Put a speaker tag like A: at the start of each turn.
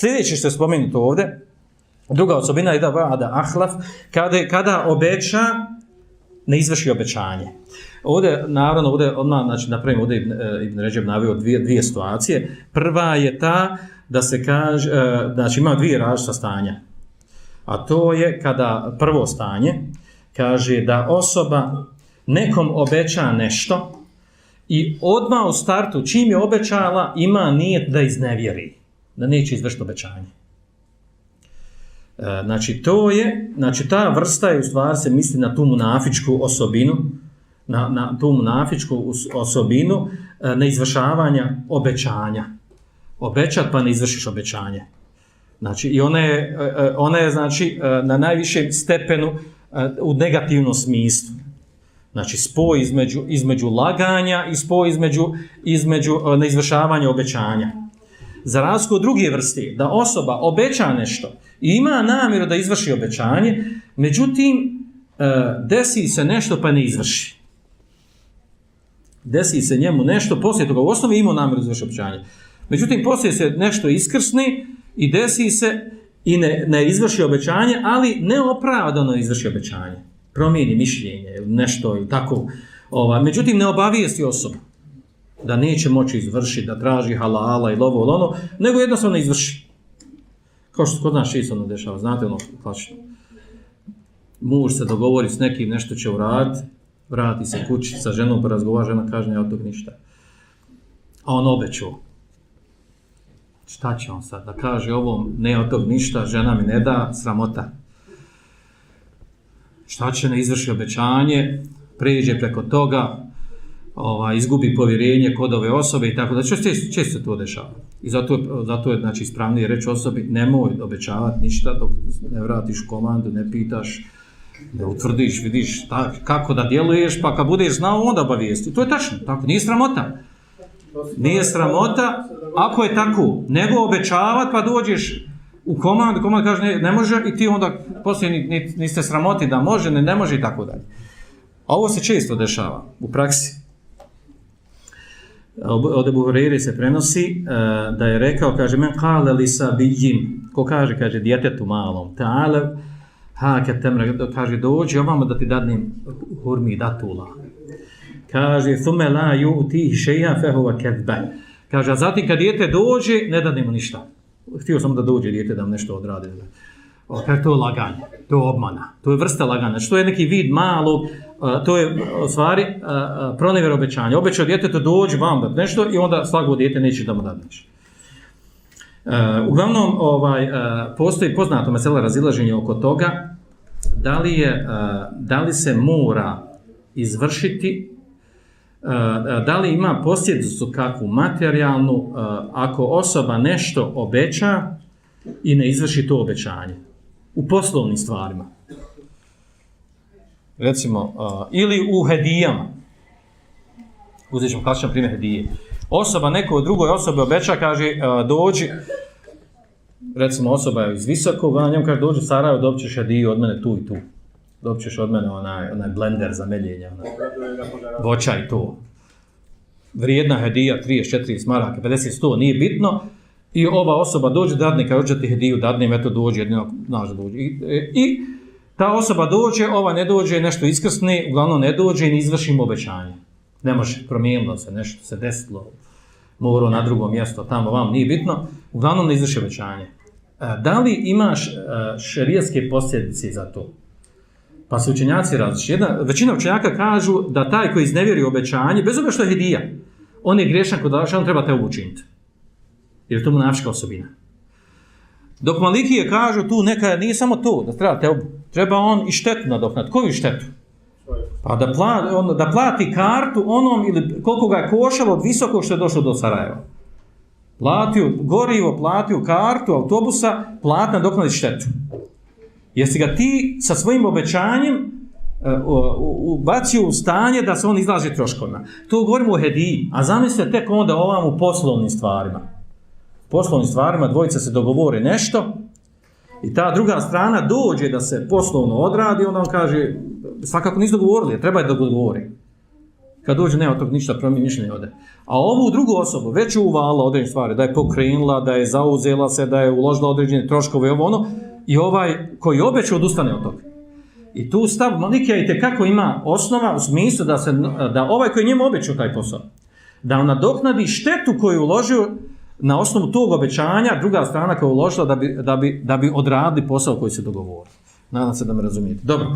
A: Sljedeće što je spomenuto ovdje, druga osobina je da vada ahlaf, kada, kada obeća, ne izvrši obećanje. Ovdje, naravno, ovdje, odmah, znači, napravimo ovdje Ibn, Ibn Ređeb navio dvije, dvije situacije. Prva je ta da se kaže, znači, ima dvije različita stanja. A to je kada prvo stanje kaže da osoba nekom obeća nešto i odmah u startu, čim je obećala, ima nijet da iznevjeri, da neće izvršiti obećanje. E, znači, to je, znači, ta vrsta je u stvari se misli na tu munafičku osobinu, na, na tu munafičku osobinu e, na obećanja. Obećat pa ne izvršiš obećanje. Znači, i ona je, e, e ona je znači, e, na najvišem stepenu e, u negativnom smislu. Znači, spoj između, između laganja i spoj između, između neizvršavanja obećanja. Za razliku od druge vrste, da osoba obeća nešto i ima namjeru da izvrši obećanje, međutim, e, desi se nešto pa ne izvrši desi se njemu nešto, poslije toga u osnovi imao namjeru izvrši obećanje. Međutim, poslije se nešto iskrsni i desi se i ne, ne izvrši obećanje, ali neopravdano izvrši obećanje. Promijeni mišljenje ili nešto ili tako. Ova. Međutim, ne obavijesti osobu da neće moći izvršiti, da traži halala i lovo ili ono, nego jednostavno izvrši. Kao što kod nas čisto ono dešava, znate ono klasično. Muž se dogovori s nekim, nešto će uraditi, vrati se kući sa ženom, pa razgovara žena, kaže, ne od tog ništa. A on obećao. Šta će on sad? Da kaže ovom, ne od tog ništa, žena mi ne da, sramota. Šta će ne izvrši obećanje, pređe preko toga, ovaj, izgubi povjerenje kod ove osobe i tako da. Često, često se to dešava. I zato, zato je znači, ispravnije reći osobi, nemoj obećavati ništa dok ne vratiš komandu, ne pitaš, da utvrdiš, vidiš šta, kako da djeluješ, pa kad budeš znao, onda obavijesti. To je tačno, tako, nije sramota. Nije sramota, ako je tako, nego obećavat, pa dođeš u komandu, komand kaže ne, ne može i ti onda poslije ni, ni, niste sramoti da može, ne, ne može i tako dalje. A ovo se često dešava u praksi. Od Ebu Hureyre se prenosi e, da je rekao, kaže, men kale li sa bijim, ko kaže, kaže, djetetu malom, ta'ale, Ha, kad temre, kaže, dođi ovamo da ti dadnim hurmi datula. Kaže, thume la ju ti šeja fehova kedbe. Kaže, a zatim kad djete dođe, ne dadnemo ništa. Htio sam da dođe djete da vam nešto odradi. O, kaže, to je laganje, to je obmana, to je vrsta laganja. Što je neki vid malog, e, to je u stvari e, e, pronevjer obećanja. Obećao dijete to dođe vam da nešto i onda slago dijete neće da mu dadneš. Uglavnom, ovaj, postoji poznato mesela razilaženje oko toga da li, je, da li se mora izvršiti, da li ima posljedicu kakvu materijalnu ako osoba nešto obeća i ne izvrši to obećanje u poslovnim stvarima. Recimo, uh, ili u hedijama. Uzet ćemo klasičan primjer hedije. Osoba neko drugoj osobe obeća, kaže, uh, dođi, recimo osoba je iz visokog, ona njemu kaže, dođi u Sarajevo, dobit ćeš hediju od mene tu i tu. Dobit ćeš od mene onaj, onaj blender za meljenje, onaj voća i to. Vrijedna hedija, 34 maraka, 50, 100, nije bitno. I ova osoba dođe, dadne, kaže, hoće ti hediju, dadne, eto dođe, jedino, znaš dođe. I, e, I ta osoba dođe, ova ne dođe, nešto iskrsne, uglavnom ne dođe i ne izvršimo obećanje. Ne može, promijenilo se, nešto se desilo, moro na drugo mjesto, tamo vam, nije bitno, uglavnom ne izvrši obećanje. E, da li imaš e, šerijetske posljedice za to? Pa su učenjaci različiti. Jedna, većina učenjaka kažu da taj koji iznevjeri obećanje, bez obzira što je hedija, on je grešan kod Allah, on treba te učiniti. Jer to mu navška osobina. Dok Malikije kažu tu neka, nije samo to, da treba te treba on i štetu nadoknat. Koju štetu? Pa da, pla, on, da plati kartu onom ili koliko ga je košalo od visokog što je došlo do Sarajeva. Platio gorivo, platio kartu autobusa, plati na doknadi štetu. Jesi ga ti sa svojim obećanjem e, ubacio u stanje da se on izlaže troškovima. To govorimo o hediji, a zamislite tek onda ovam u poslovnim stvarima. Poslovnim stvarima dvojica se dogovore nešto i ta druga strana dođe da se poslovno odradi, onda on kaže, svakako nisu dogovorili, treba je da dogovori. kad dođe ne tog ništa promijeni mišljenje ode. A ovu drugu osobu već je uvala određene stvari, da je pokrenula, da je zauzela se, da je uložila određene troškove, ovo ono, i ovaj koji obeće odustane od toga. I tu stav Malikija i kako ima osnova u smislu da, se, da ovaj koji njemu obećao taj posao, da on nadoknadi štetu koju uložio na osnovu tog obećanja, druga strana koja je uložila da bi, da bi, da bi odradili posao koji se dogovorili. Nadam se da me razumijete. Dobro.